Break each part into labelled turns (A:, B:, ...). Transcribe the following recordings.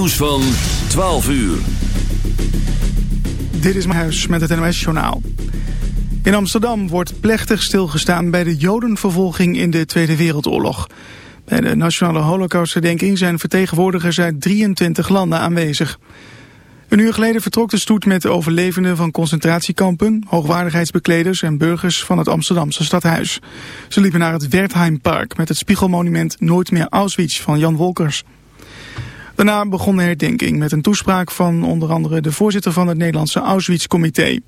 A: nieuws van 12 uur.
B: Dit is mijn huis met het NOS-journaal. In Amsterdam wordt plechtig stilgestaan bij de jodenvervolging in de Tweede Wereldoorlog. Bij de Nationale Holocaustherdenking zijn vertegenwoordigers uit 23 landen aanwezig. Een uur geleden vertrok de stoet met de overlevenden van concentratiekampen, hoogwaardigheidsbekleders en burgers van het Amsterdamse stadhuis. Ze liepen naar het Wertheimpark met het spiegelmonument Nooit meer Auschwitz van Jan Wolkers. Daarna begon de herdenking met een toespraak van onder andere de voorzitter van het Nederlandse Auschwitz-comité.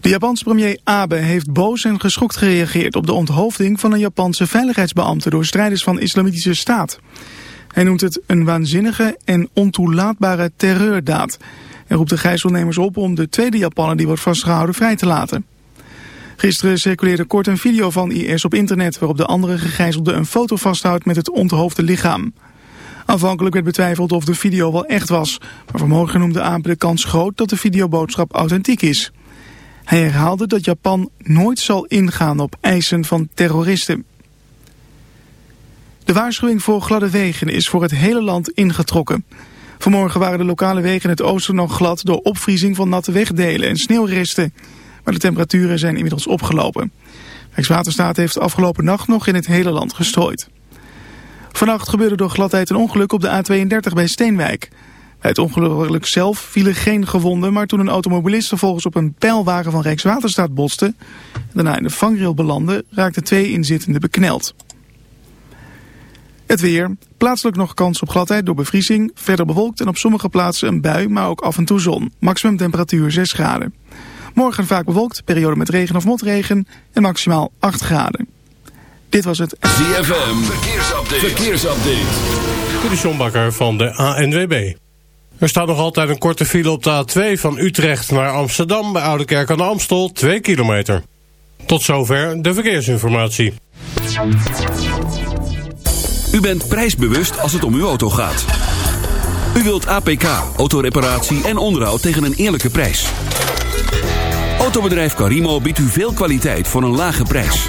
B: De Japanse premier Abe heeft boos en geschokt gereageerd op de onthoofding van een Japanse veiligheidsbeambte door strijders van islamitische staat. Hij noemt het een waanzinnige en ontoelaatbare terreurdaad. En roept de gijzelnemers op om de tweede Japaner die wordt vastgehouden vrij te laten. Gisteren circuleerde kort een video van IS op internet waarop de andere gegijzelde een foto vasthoudt met het onthoofde lichaam. Aanvankelijk werd betwijfeld of de video wel echt was, maar vanmorgen noemde Abe de kans groot dat de videoboodschap authentiek is. Hij herhaalde dat Japan nooit zal ingaan op eisen van terroristen. De waarschuwing voor gladde wegen is voor het hele land ingetrokken. Vanmorgen waren de lokale wegen in het oosten nog glad door opvriezing van natte wegdelen en sneeuwresten. Maar de temperaturen zijn inmiddels opgelopen. Rijkswaterstaat heeft afgelopen nacht nog in het hele land gestrooid. Vannacht gebeurde door gladheid een ongeluk op de A32 bij Steenwijk. Bij het ongeluk zelf vielen geen gewonden, maar toen een automobilist vervolgens op een pijlwagen van Rijkswaterstaat botste en daarna in de vangrail belandde, raakten twee inzittenden bekneld. Het weer. Plaatselijk nog kans op gladheid door bevriezing. Verder bewolkt en op sommige plaatsen een bui, maar ook af en toe zon. Maximum temperatuur 6 graden. Morgen vaak bewolkt, periode met regen of motregen en maximaal 8 graden. Dit was het
A: ZFM. Verkeersupdate. Verkeersupdate.
C: De Sjombakker van de ANWB. Er staat nog altijd een korte file op de A2 van Utrecht naar Amsterdam... bij Oudekerk aan de Amstel, 2 kilometer. Tot zover de verkeersinformatie.
A: U bent prijsbewust als het om uw auto gaat. U wilt APK, autoreparatie en onderhoud tegen een eerlijke prijs. Autobedrijf Carimo biedt u veel kwaliteit voor een lage prijs.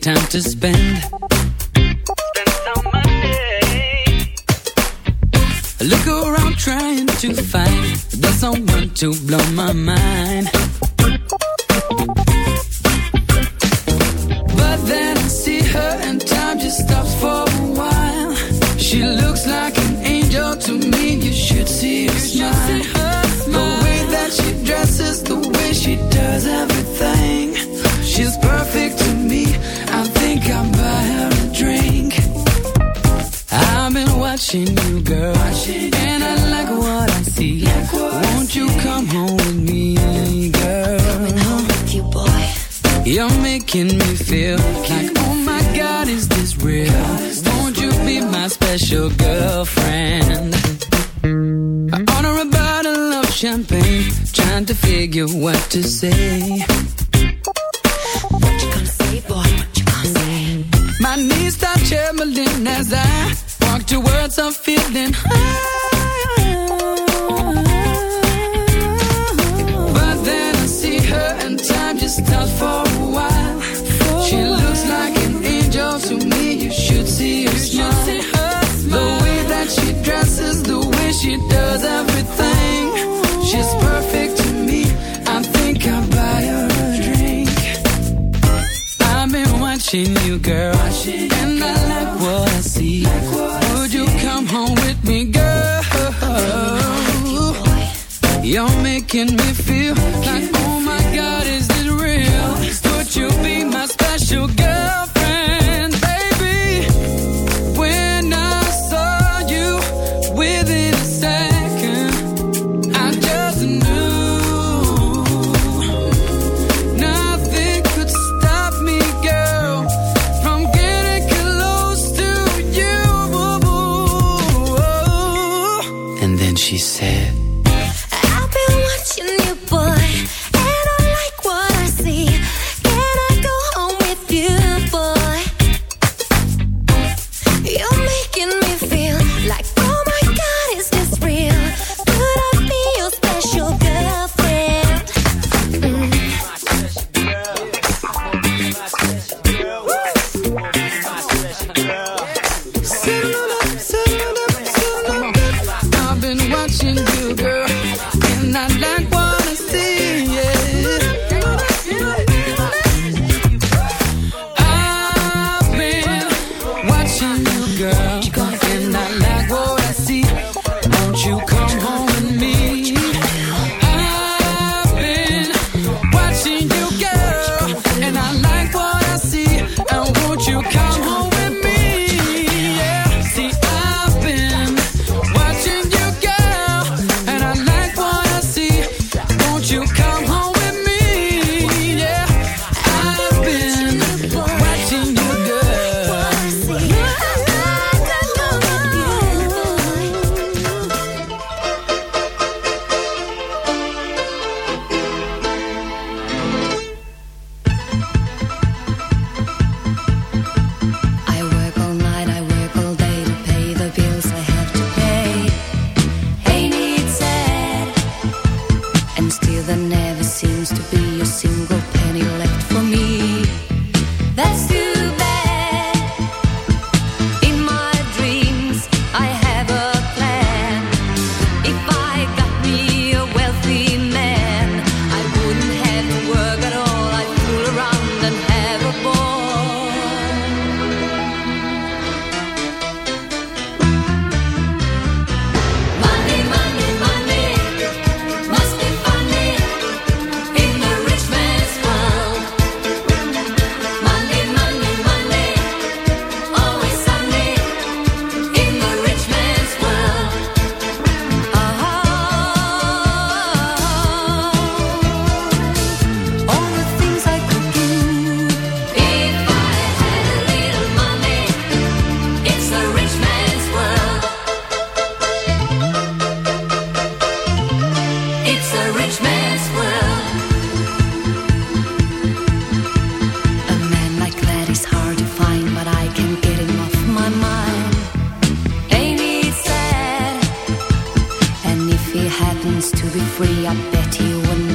D: time to spend. She does everything. She's perfect to me. I think I'll buy her a drink. I've been watching you, girl.
E: Watching and you, girl. I like what I see. Like what Would I you see. come home with me, girl? You're making me feel
D: making like, me oh my feel. God, is this real?
E: Would you
D: be my special girl? happens to be free. I bet he will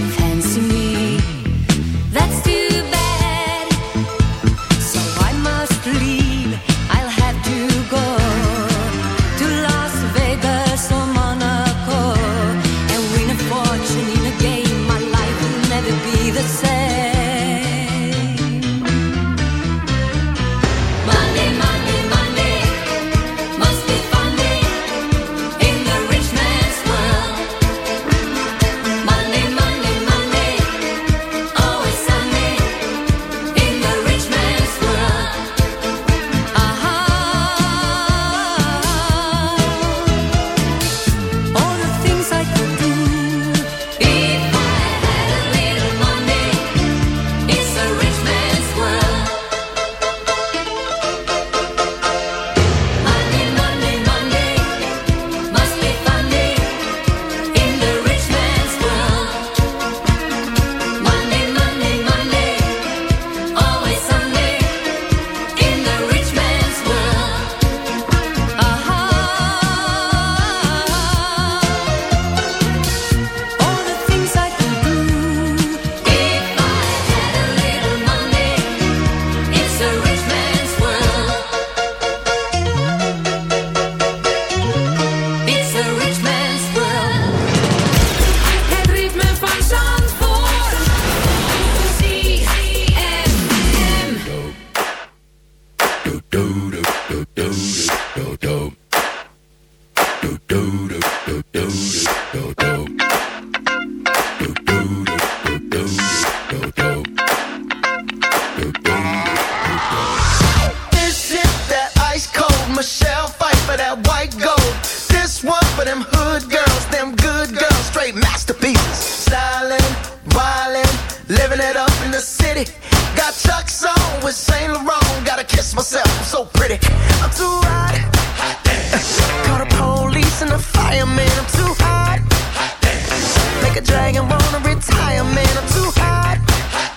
F: pretty. I'm too hot. hot damn! call the police and the fireman. I'm too hot. hot damn! Make a dragon wanna retire, man. I'm too hot. hot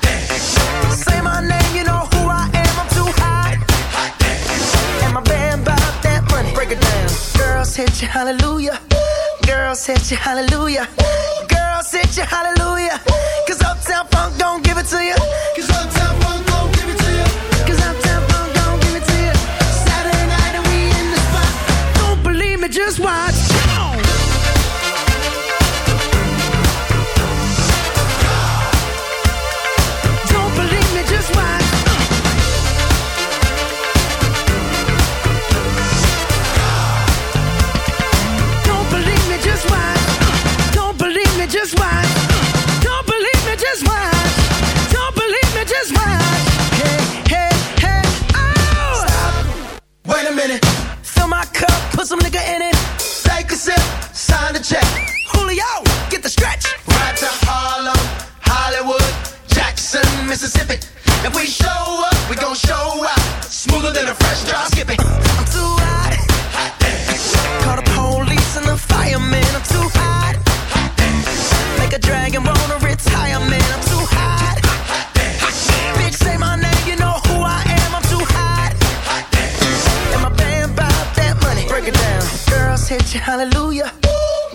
F: Say my name, you know who I am. I'm too hot. hot damn! And my band bought that money. Break it down. Girls hit you, hallelujah. Girls hit you, hallelujah.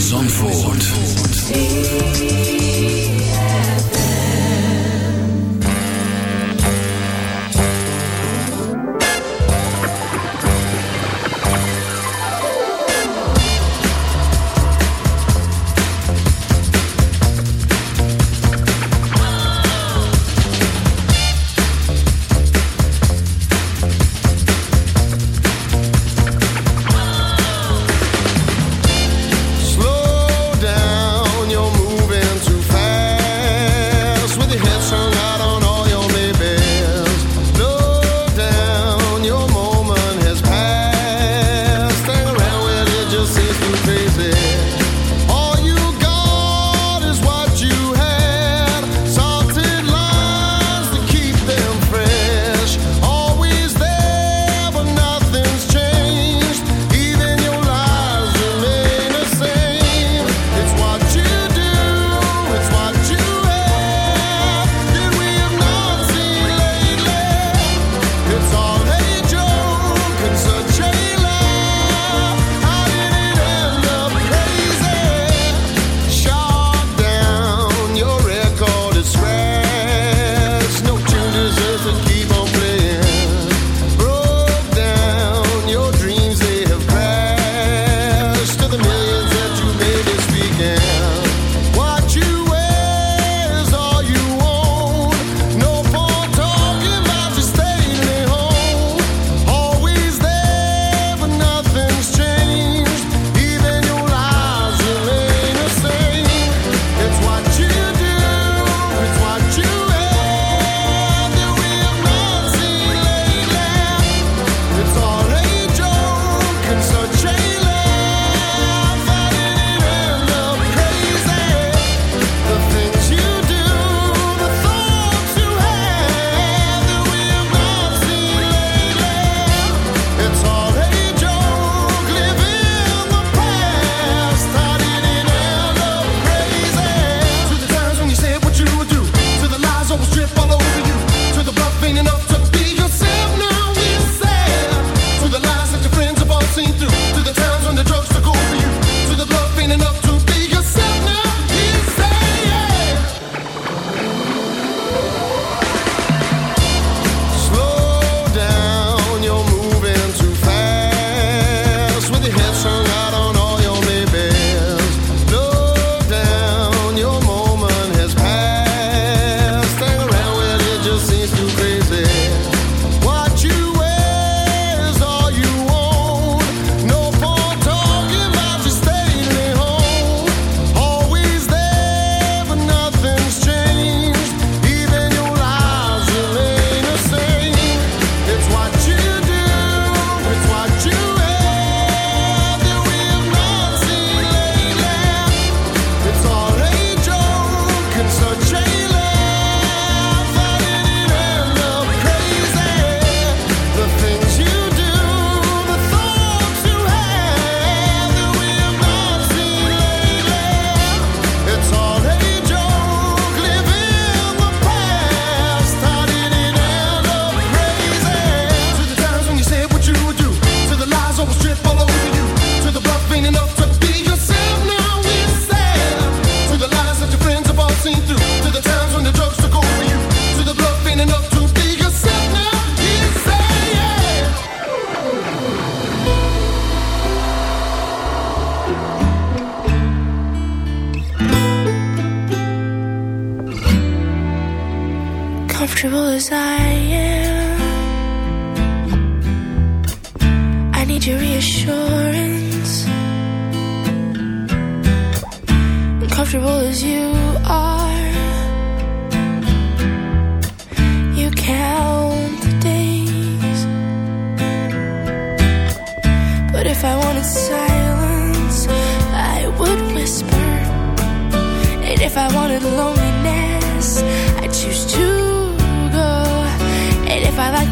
A: Zandvoort.